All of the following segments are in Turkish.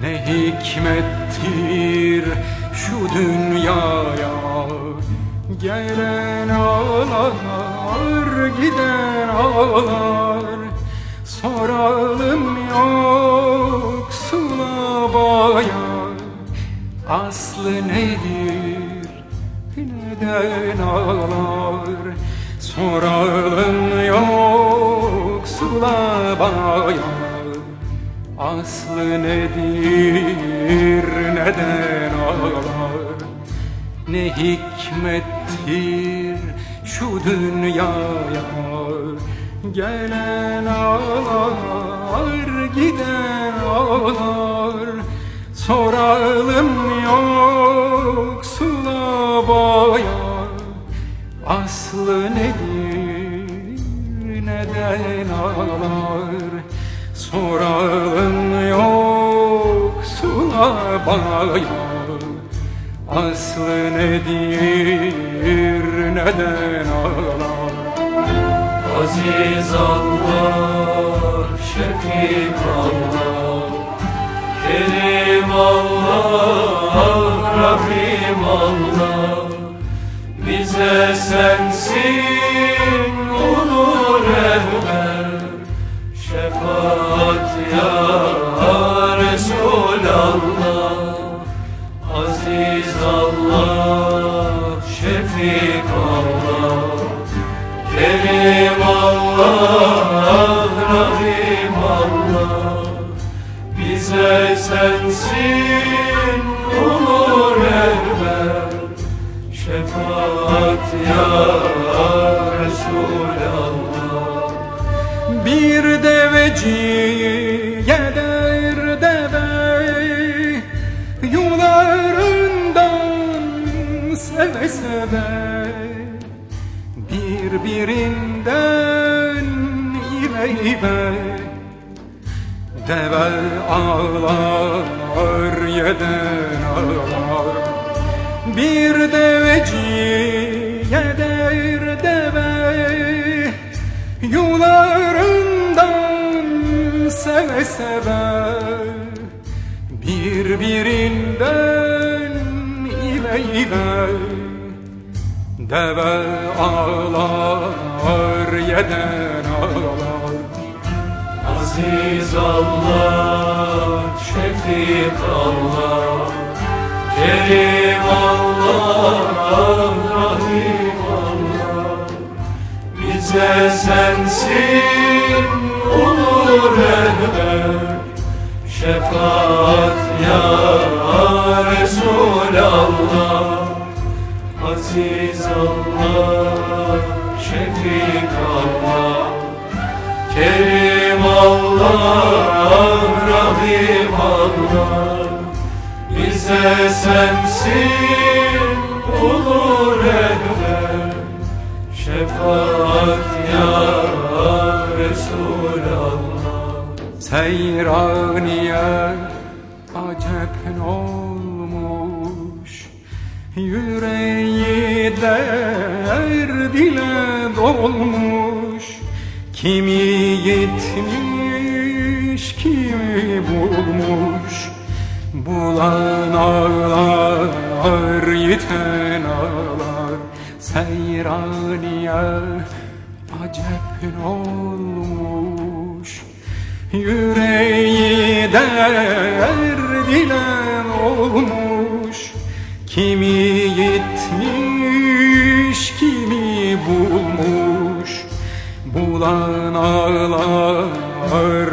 Ne hikmettir şu dünyaya Gelen ağlar giden ağlar. Soralım yoksula baya Aslı nedir neden ağlar? Soralım yoksula baya Aslı nedir neden ağlar? Ne hikmettir şu dünyaya? Gelen ağlar giden ağlar. Soralım yoksula baya Aslı nedir neden ağlar? Soralım yoksula baya Aslı nedir neden ağlar? Aziz Allah, Şefik Allah, Kerim Allah, Kerim Allah, Bize sensin olur rehber Şefaat ya Resulallah Bir deveciye der deve Yularından seve seve Birbirinden ire Deve ağlar yeden ağlar. Bir deveciye der deve Yularından seve seve. Birbirinden ile Deve ağlar yeden ağlar. Aziz Allah, Şefik Allah Kerim Allah, Rahim Allah. Bize sensin olur rehber Şefaat ya Resulallah Aziz Allah, Şefik Allah Kerim Allah, Rahim Allah Bize sensin olur rehber Şefaat ya Resulallah. Seyraniye Yüreği derd ile dolmuş. Kimi gitmiş kimi bulmuş. Bulan ağlar yiten ağlar. Seyraniye acep olmuş. Yüreği derd ile olmuş Kimi gitmiş kimi bulmuş. Bulan ağlar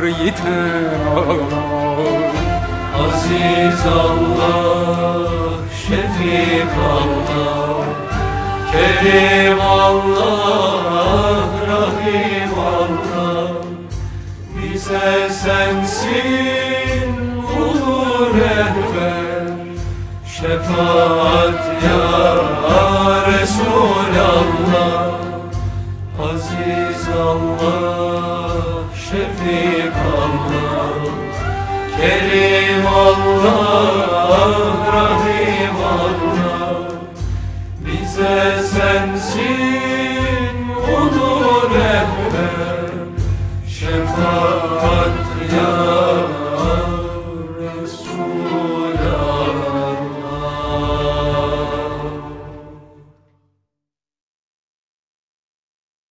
yiten ağlar. Aziz Allah, Şefik Allah. Kerim Allah, Rahim Allah. Bize sensin Şefaat ya Resulallah Aziz Allah, Şefik Allah Kerim Allah, Rahim Allah. Bize sensin